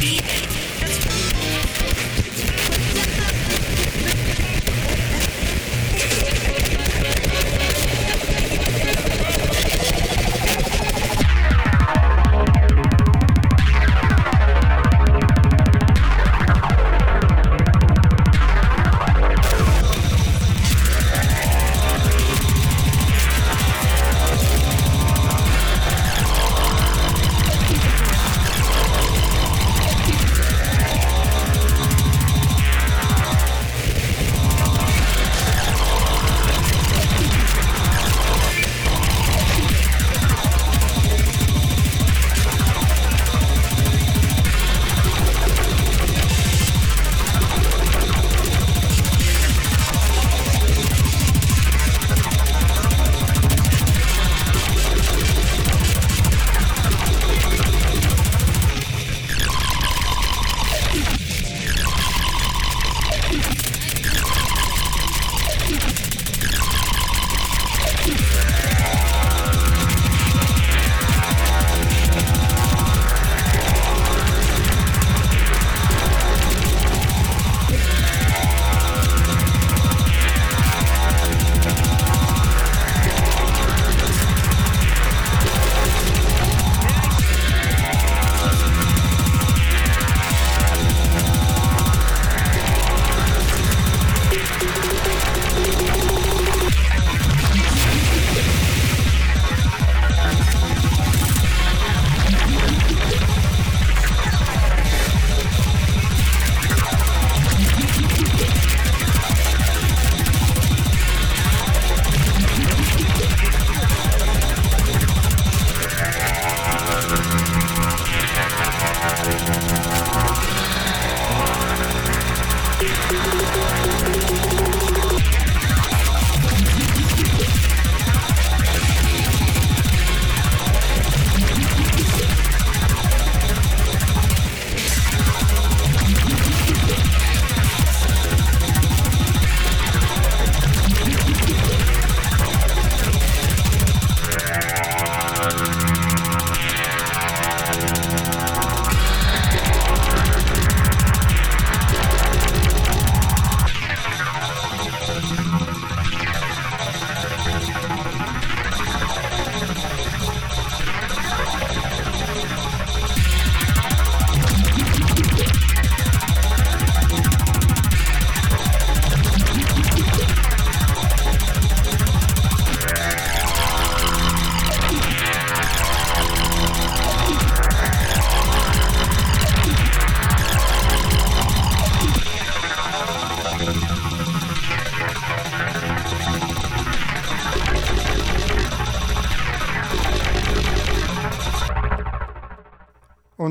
deep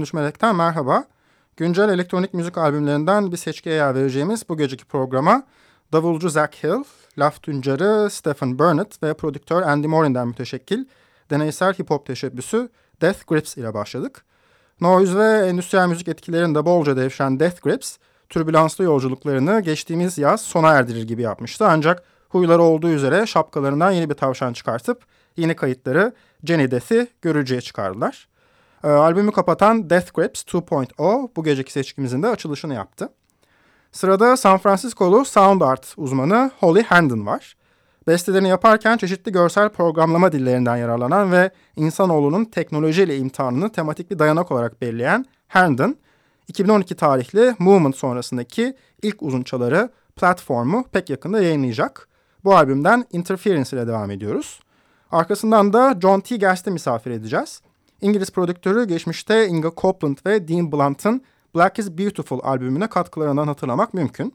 13 Melek'ten merhaba. Güncel elektronik müzik albümlerinden bir seçkiye yer vereceğimiz bu geceki programa davulcu Zach Hill, laf tüncarı Stephen Burnett ve prodüktör Andy Morin'den müteşekkil deneysel hip-hop teşebbüsü Death Grips ile başladık. Noise ve endüstriyel müzik etkilerinde bolca devşen Death Grips, türbülanslı yolculuklarını geçtiğimiz yaz sona erdirir gibi yapmıştı. Ancak huyları olduğu üzere şapkalarından yeni bir tavşan çıkartıp yeni kayıtları Jenny Death'i görücüye çıkardılar. E, albümü kapatan Death Grips 2.0 bu geceki seçkimizin de açılışını yaptı. Sırada San Francisco'lu sound art uzmanı Holly Herndon var. Bestelerini yaparken çeşitli görsel programlama dillerinden yararlanan ve insanoğlunun teknolojiyle imtihanını tematik bir dayanak olarak belirleyen Herndon, 2012 tarihli Movement sonrasındaki ilk uzunçaları platformu pek yakında yayınlayacak. Bu albümden Interference ile devam ediyoruz. Arkasından da John T. Gast'i misafir edeceğiz. İngiliz prodüktörü geçmişte Inga Copeland ve Dean Blunt'ın Black is Beautiful albümüne katkılarından hatırlamak mümkün.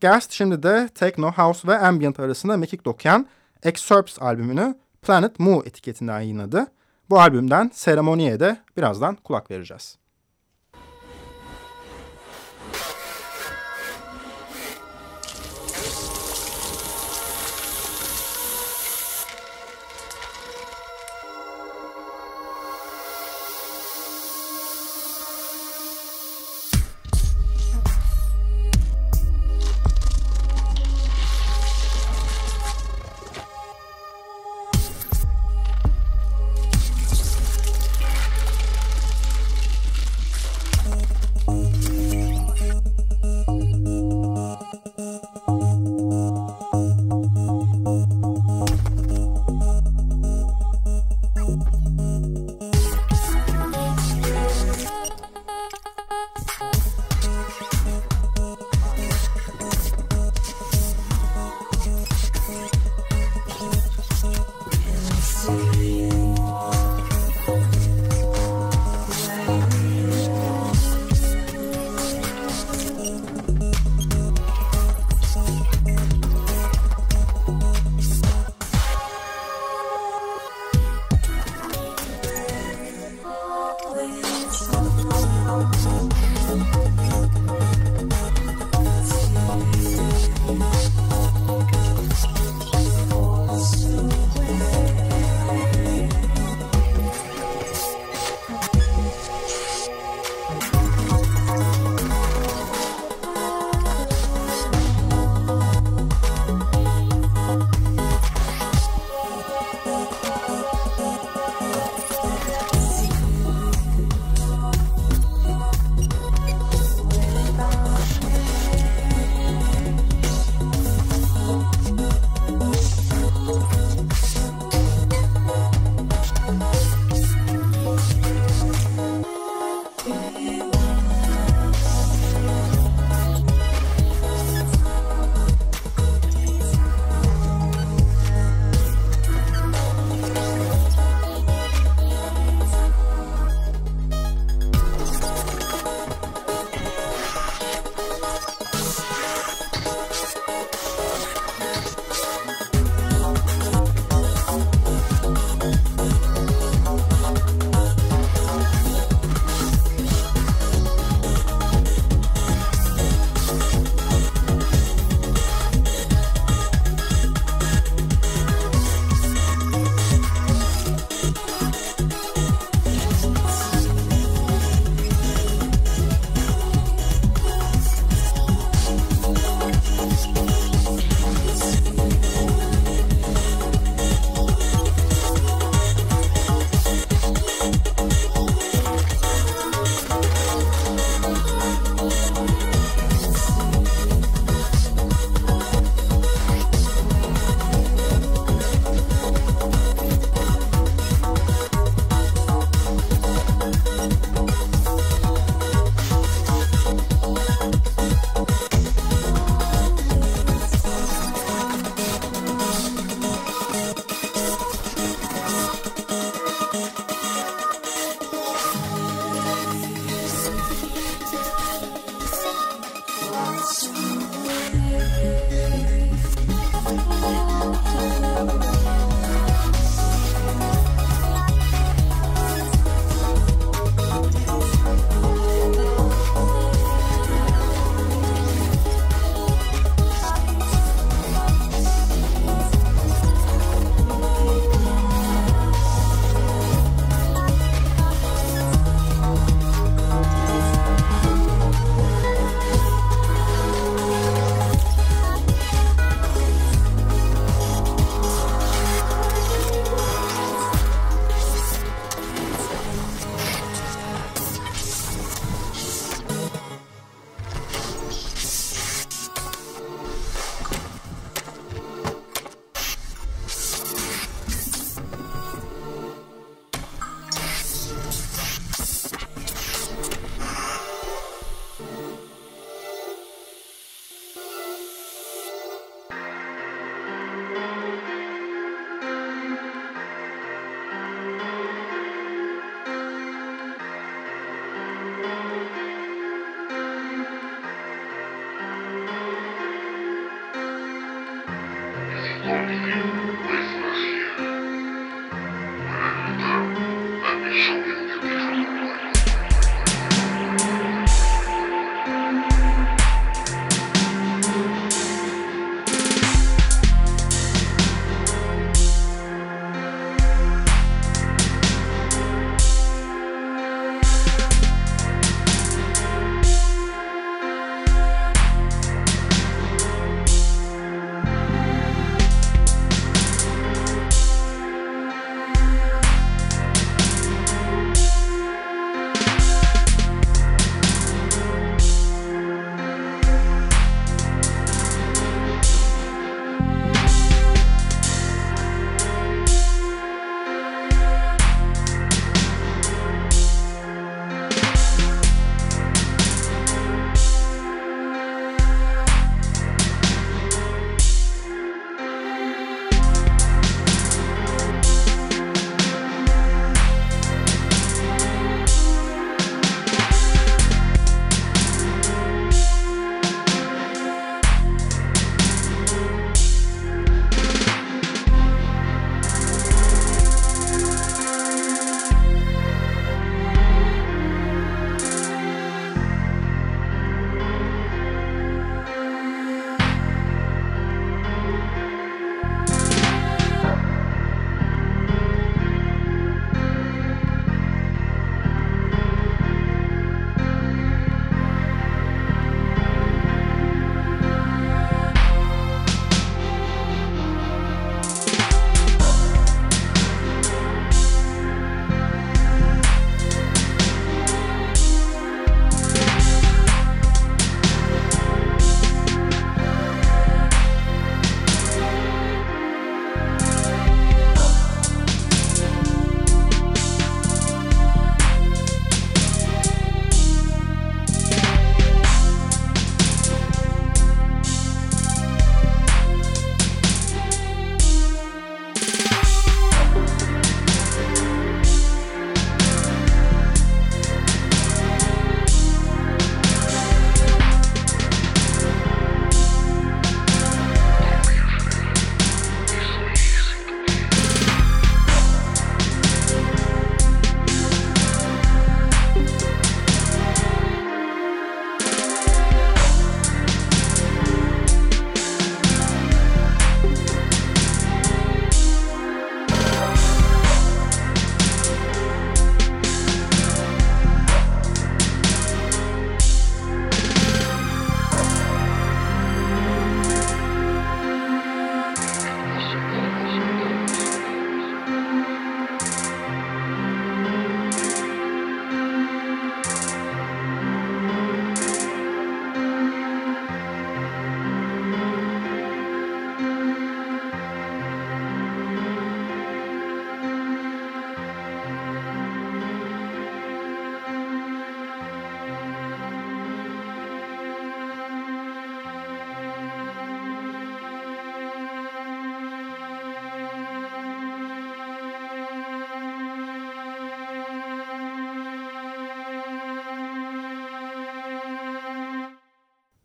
Gast şimdi de Techno, House ve Ambient arasında mekik dokuyan Excerpts albümünü Planet Mu etiketinden yayınladı. Bu albümden Seremoniye de birazdan kulak vereceğiz.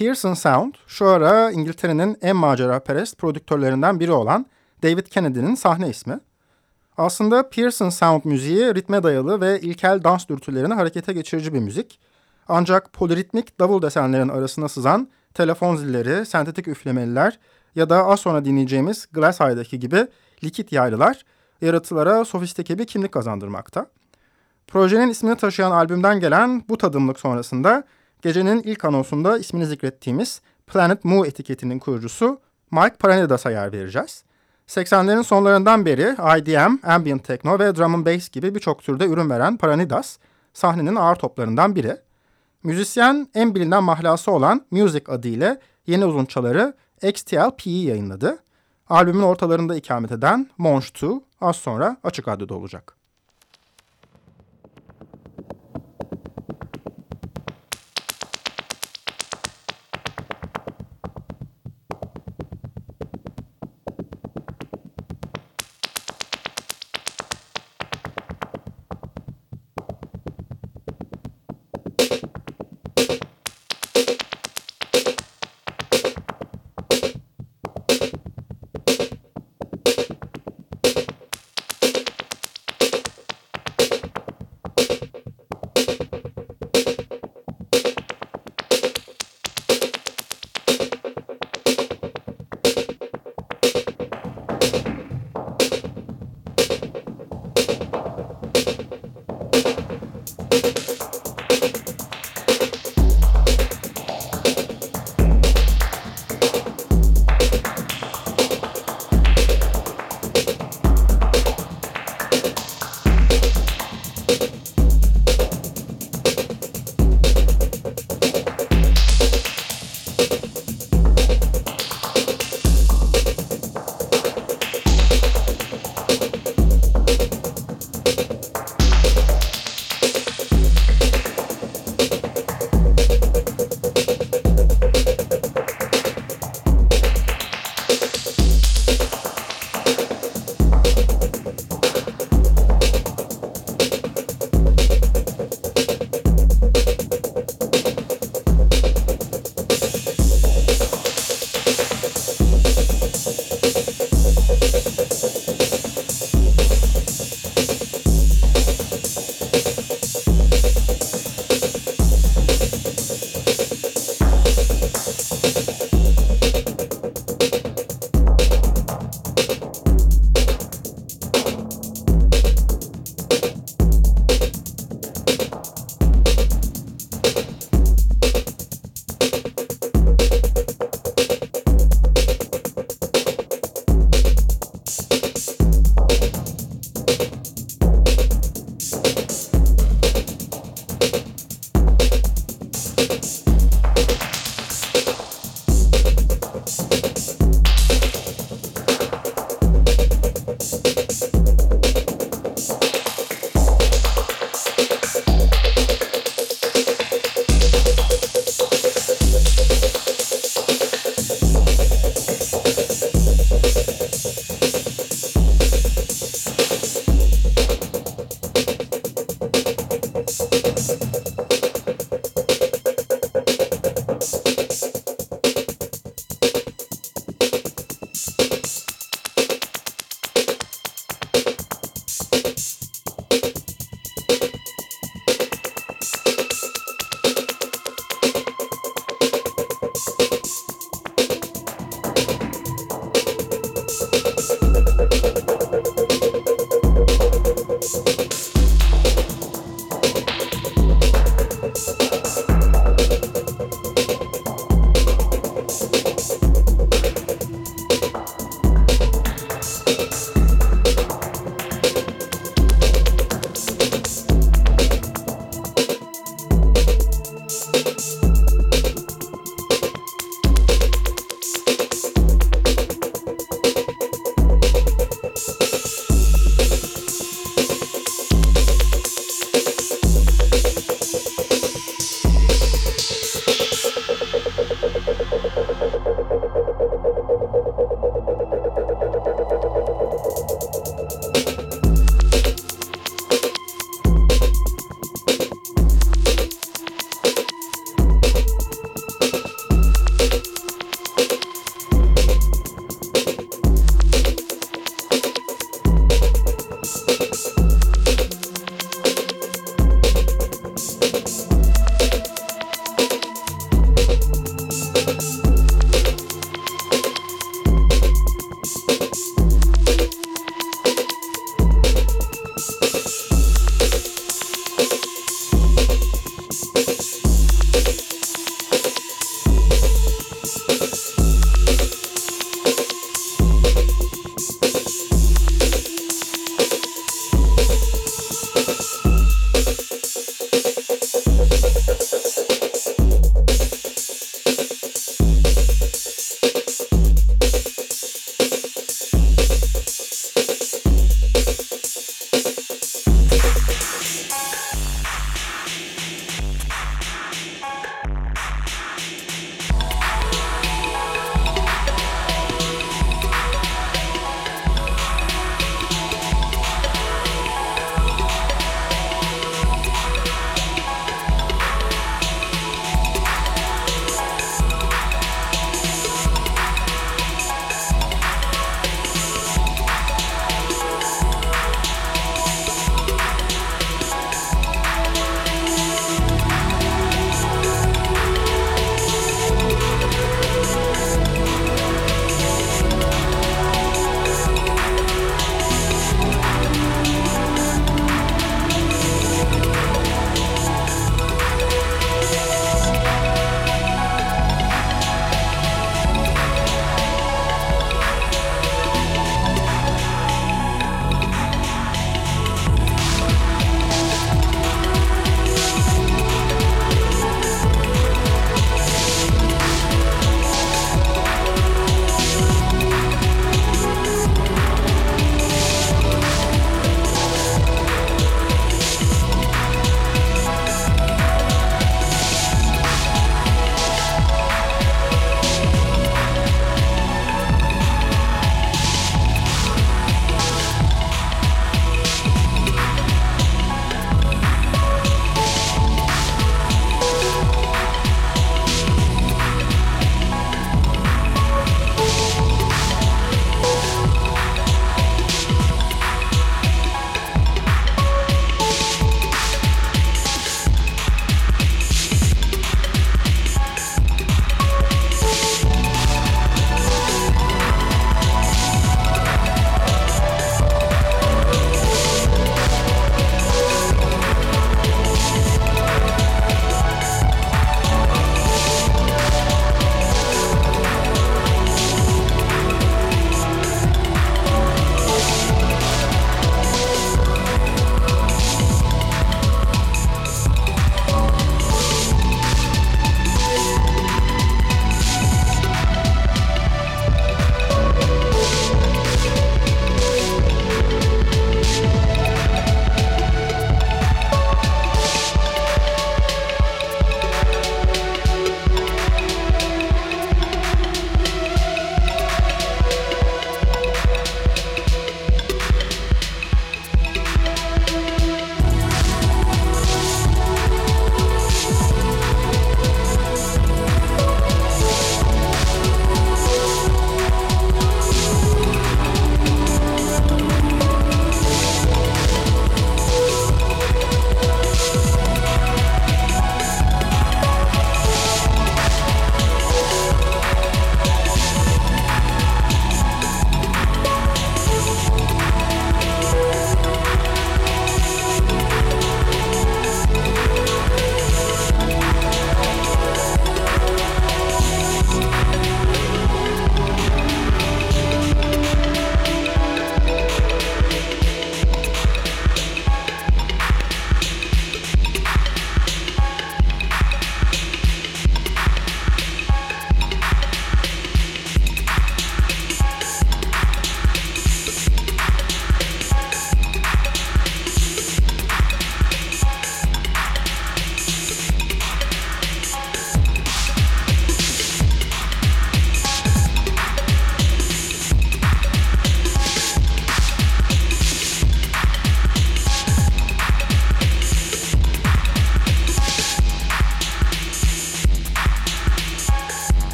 Pearson Sound şu ara İngiltere'nin en maceraperest prodüktörlerinden biri olan David Kennedy'nin sahne ismi. Aslında Pearson Sound müziği ritme dayalı ve ilkel dans dürtülerini harekete geçirici bir müzik. Ancak poliritmik davul desenlerin arasına sızan telefon zilleri, sentetik üflemeliler ya da az sonra dinleyeceğimiz Glass Eye'daki gibi likit yaylılar yaratılara sofistike bir kimlik kazandırmakta. Projenin ismini taşıyan albümden gelen bu tadımlık sonrasında Gecenin ilk anonsunda ismini zikrettiğimiz Planet Mu etiketinin kurucusu Mike Paranidas'a yer vereceğiz. 80'lerin sonlarından beri IDM, Ambient Techno ve Drum and Bass gibi birçok türde ürün veren Paranidas, sahnenin ağır toplarından biri. Müzisyen en bilinen mahlası olan Music adıyla yeni uzunçaları XTL-P'yi yayınladı. Albümün ortalarında ikamet eden Monge 2 az sonra açık radyoda olacak.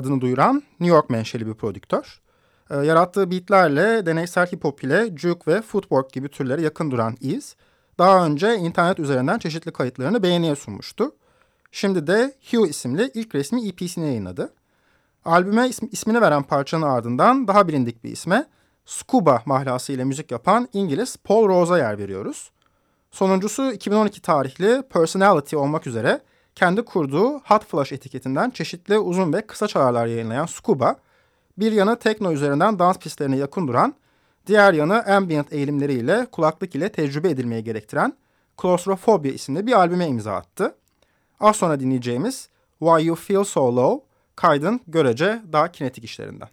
Adını duyuran New York menşeli bir prodüktör. E, yarattığı beatlerle deneysel hip hop ile juke ve footwork gibi türlere yakın duran Eves, daha önce internet üzerinden çeşitli kayıtlarını beğeniye sunmuştu. Şimdi de Hugh isimli ilk resmi EP'sini yayınladı. Albüme ism, ismini veren parçanın ardından daha bilindik bir isme Scuba mahlası ile müzik yapan İngiliz Paul Rose'a yer veriyoruz. Sonuncusu 2012 tarihli Personality olmak üzere kendi kurduğu Hot Flash etiketinden çeşitli uzun ve kısa çalarlar yayınlayan Scuba, bir yanı tekno üzerinden dans pistlerine yakın duran, diğer yanı ambient eğilimleriyle kulaklık ile tecrübe edilmeyi gerektiren Claustrophobia isimli bir albüme imza attı. Az sonra dinleyeceğimiz Why You Feel So Low, kaydın görece daha kinetik işlerinden.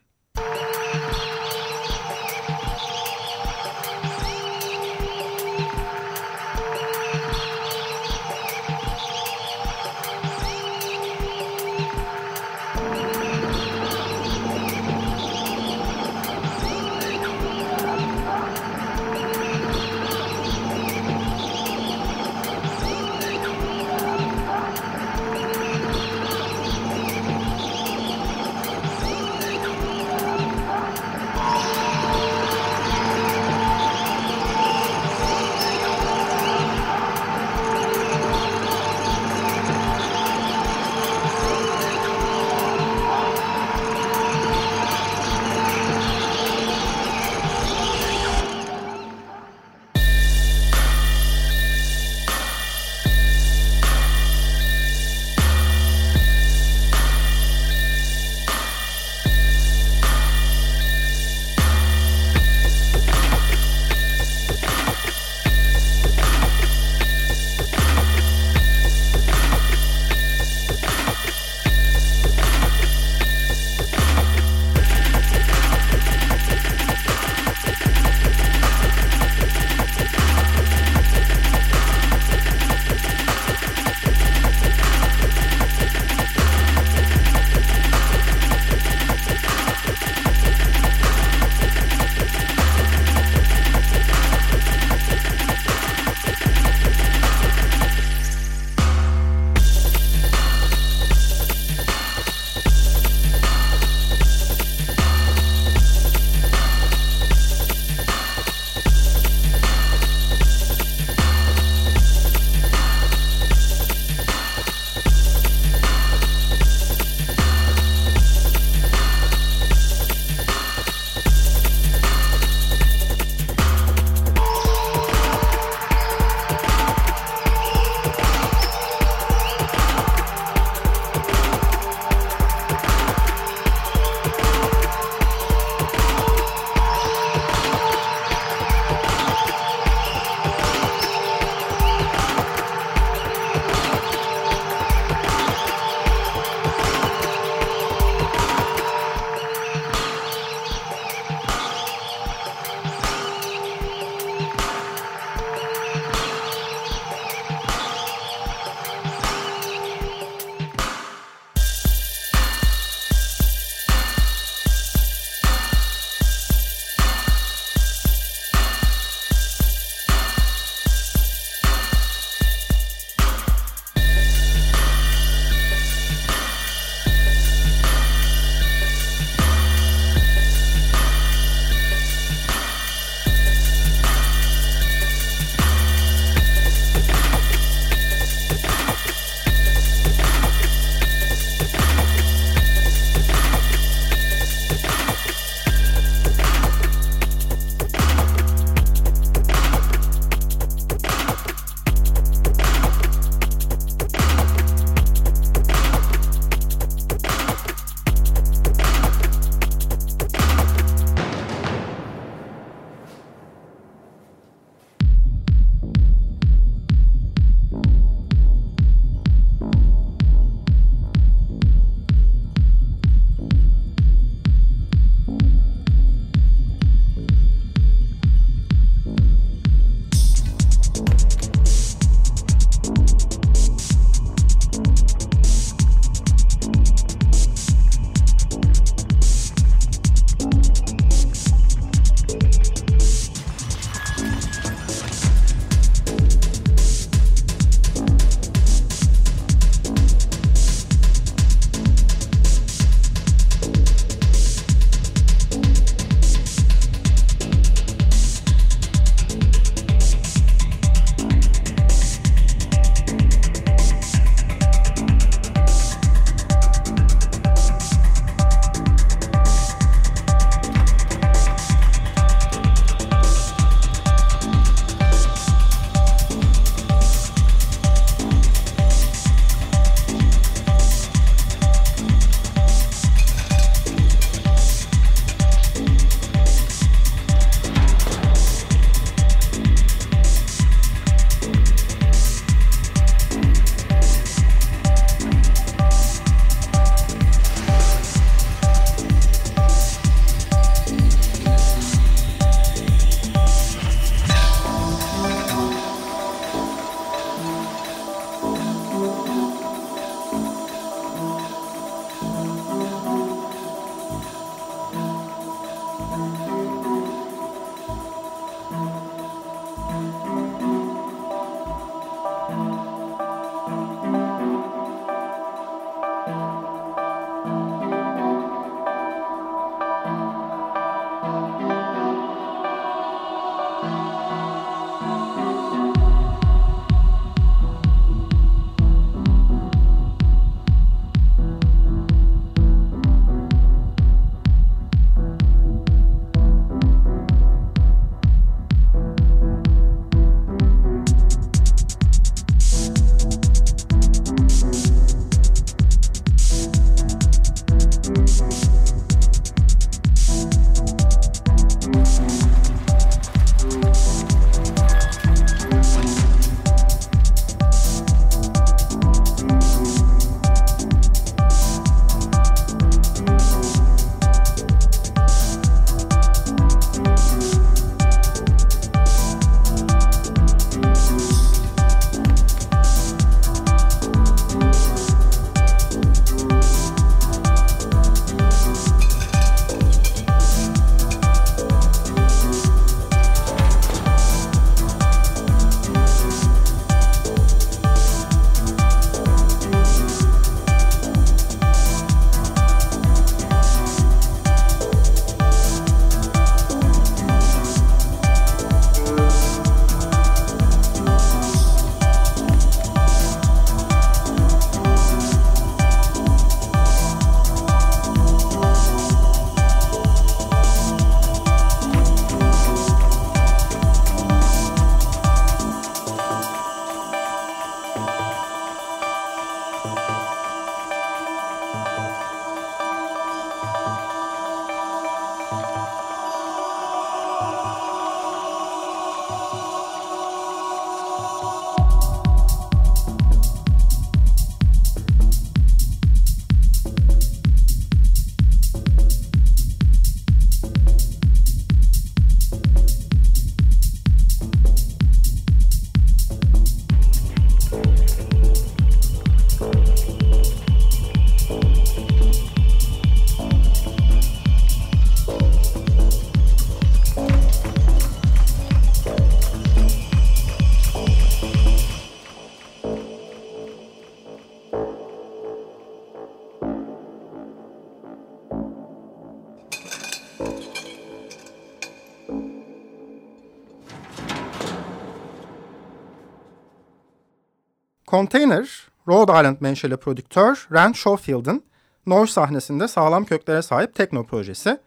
Container, Rhode Island menşeli prodüktör Rand Schofield'ın Noise sahnesinde sağlam köklere sahip tekno projesi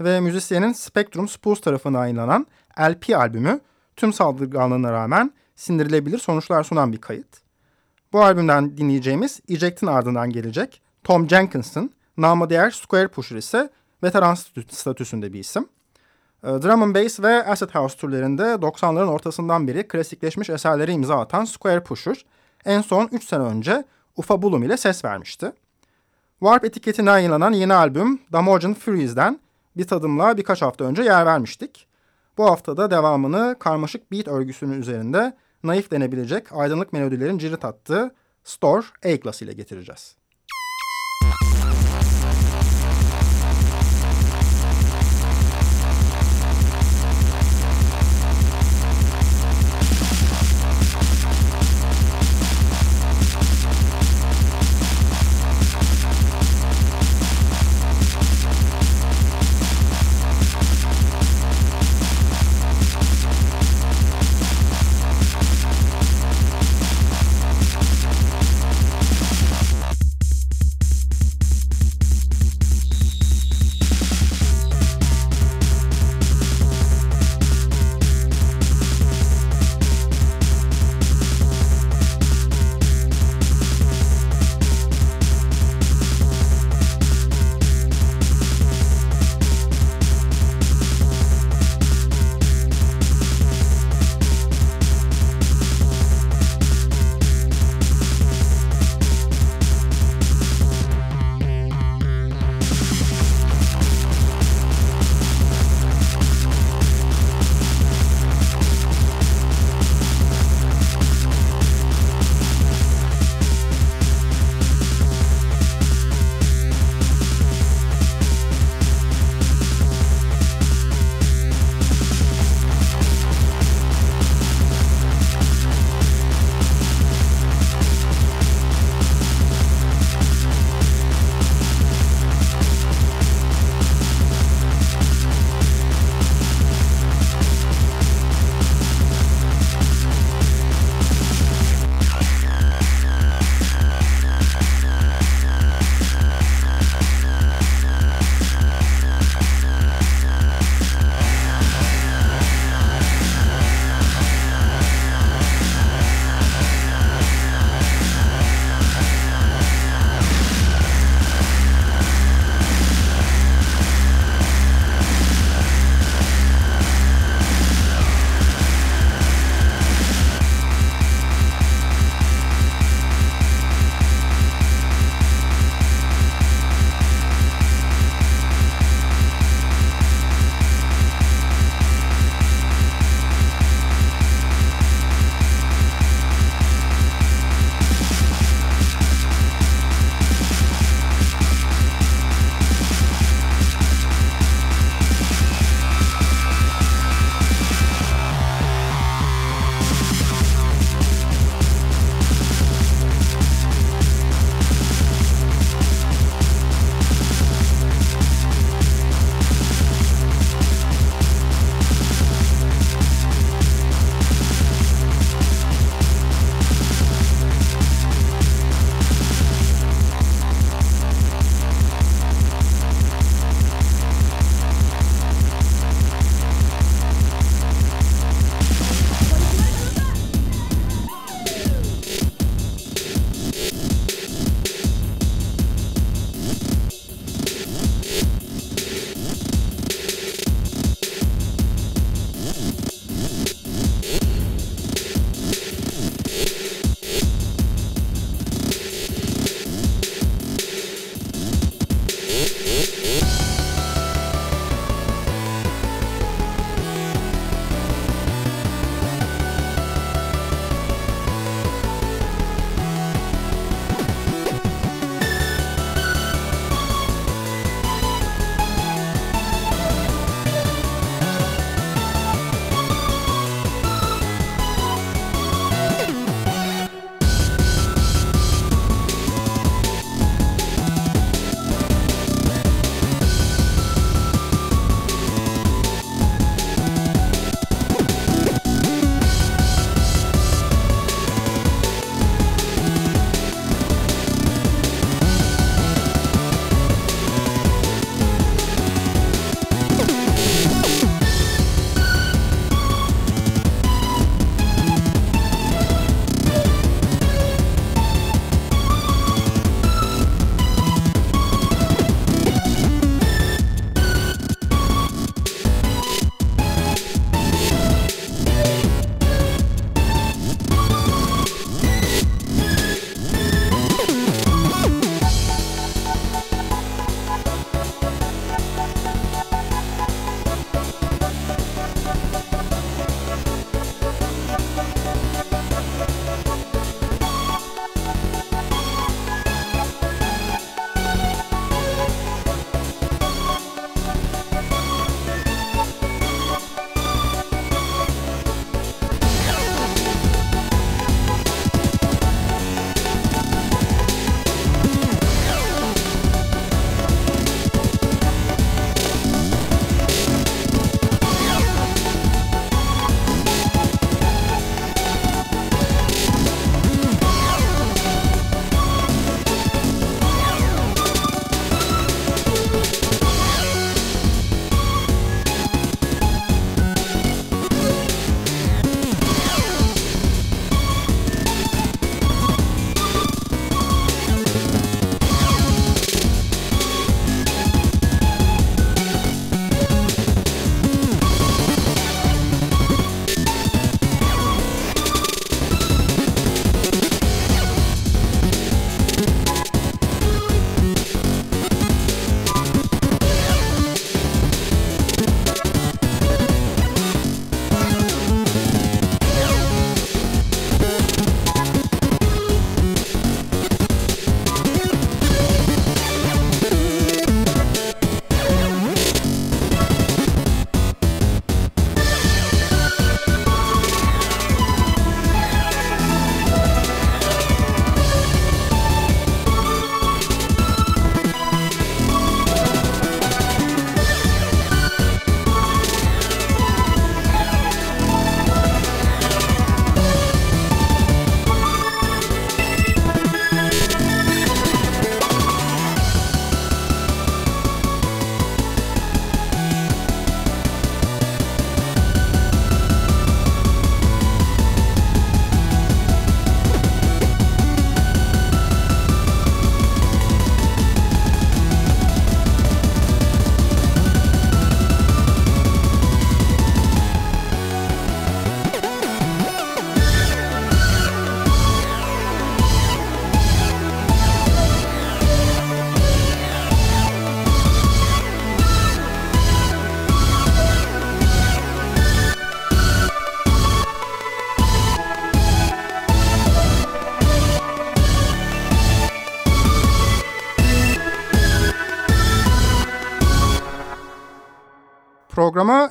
ve müzisyenin Spectrum Spools tarafından yayınlanan LP albümü tüm saldırganlığına rağmen sindirilebilir sonuçlar sunan bir kayıt. Bu albümden dinleyeceğimiz Eject'in ardından gelecek Tom Jenkins'ın namı diğer Square Pusher ise veteran statüsünde bir isim. Ee, drum and Bass ve Acid House türlerinde 90'ların ortasından beri klasikleşmiş eserleri imza atan Square Pusher en son 3 sene önce Ufa Bulum ile ses vermişti. Warp etiketine yayınlanan yeni albüm Damogen Furies'den bir tadımla birkaç hafta önce yer vermiştik. Bu haftada devamını karmaşık beat örgüsünün üzerinde naif denebilecek aydınlık melodilerin cirit attığı Store A-Class ile getireceğiz.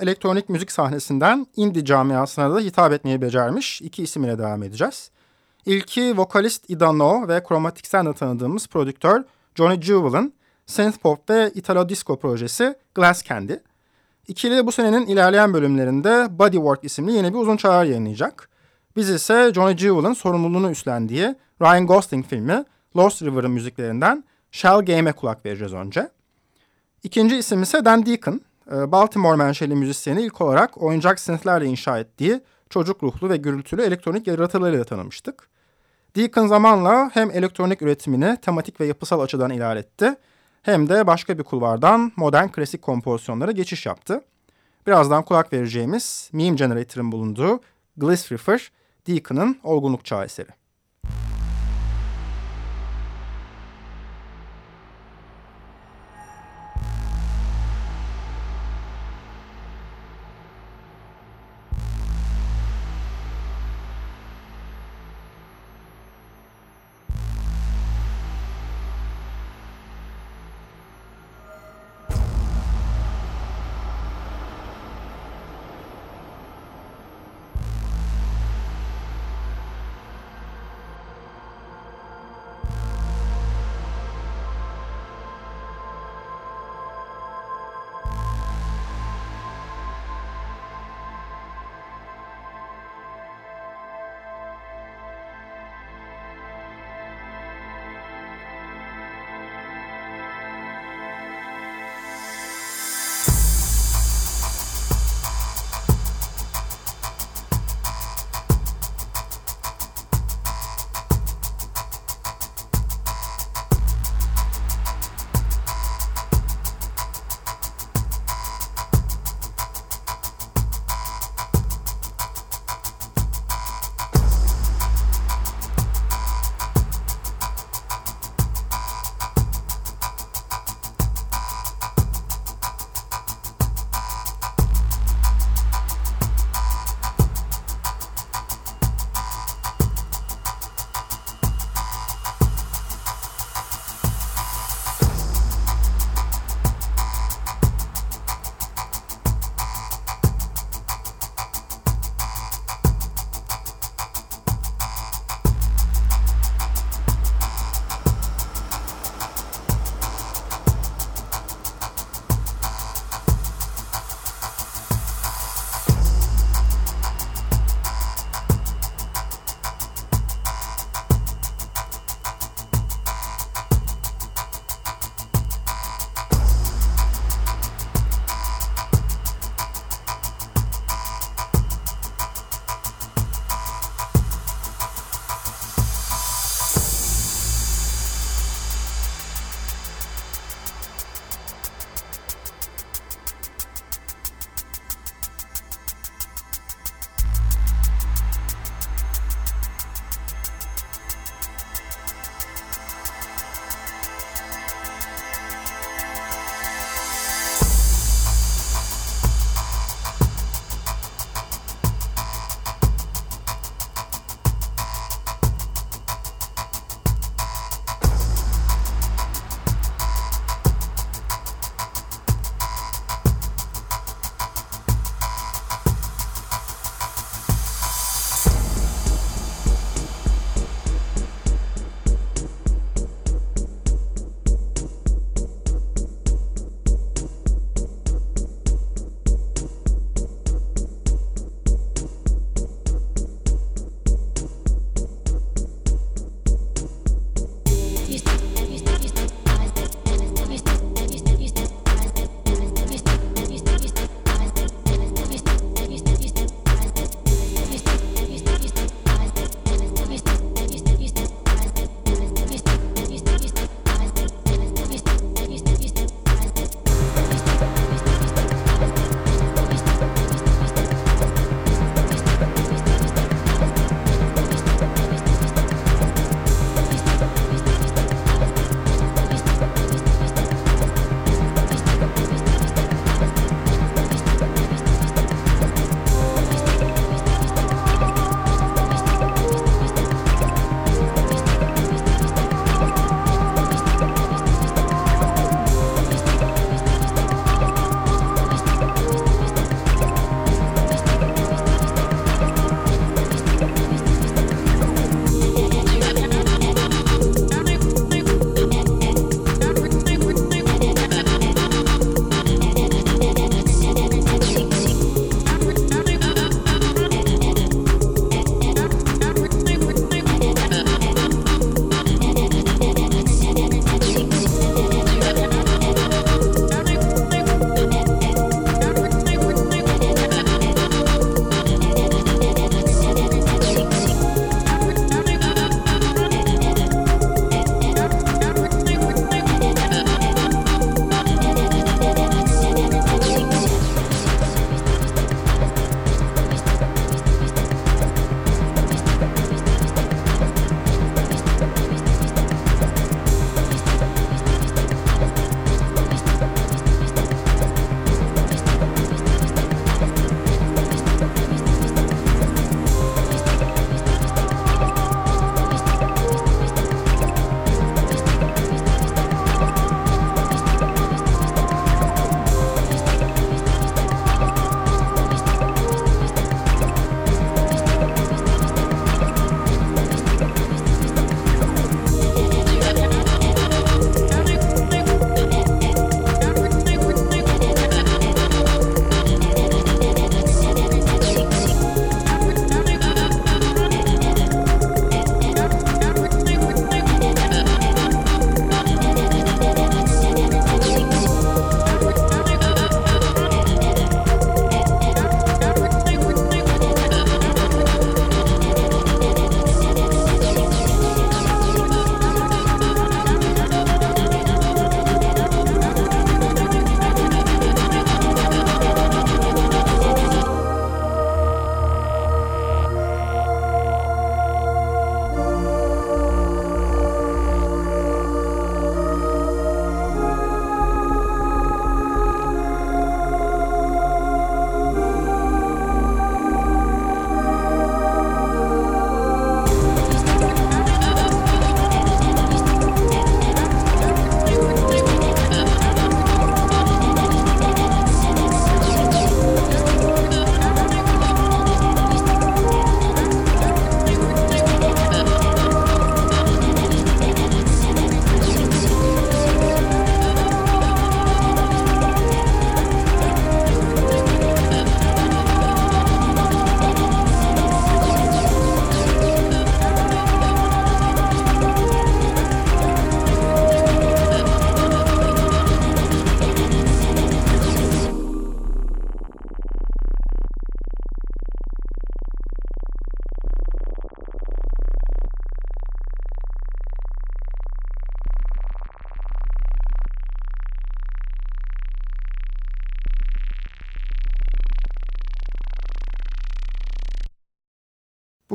Elektronik müzik sahnesinden indie camiasına da hitap etmeyi becermiş iki isim ile devam edeceğiz. İlki vokalist Ida No ve Chromatics'ten de tanıdığımız prodüktör Johnny Jewel'ın synthpop ve italo disco projesi Glass Candy. İkili bu senenin ilerleyen bölümlerinde Bodywork isimli yeni bir uzun çağrı yayınlayacak. Biz ise Johnny Jewel'ın sorumluluğunu üstlendiği Ryan Gosling filmi Lost River'ın müziklerinden Shell Game'e kulak vereceğiz önce. İkinci isim ise Dan Deacon. Ee, Baltimore menşeli müzisyeni ilk olarak oyuncak synthlerle inşa ettiği çocuk ruhlu ve gürültülü elektronik yaratılarıyla tanımıştık. Deacon zamanla hem elektronik üretimini tematik ve yapısal açıdan ilerletti hem de başka bir kulvardan modern klasik kompozisyonlara geçiş yaptı. Birazdan kulak vereceğimiz Meme Generator'ın bulunduğu Gliss River, Deacon'ın olgunluk çağı eseri.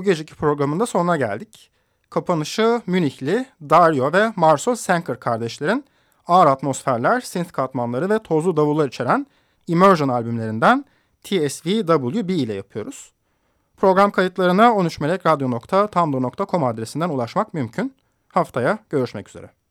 Geceki programın da sonuna geldik. Kapanışı Münihli Dario ve Marcel Senker kardeşlerin ağır atmosferler, synth katmanları ve tozlu davullar içeren Immersion albümlerinden TSVWB ile yapıyoruz. Program kayıtlarına 13melekradyo.tumblr.com adresinden ulaşmak mümkün. Haftaya görüşmek üzere.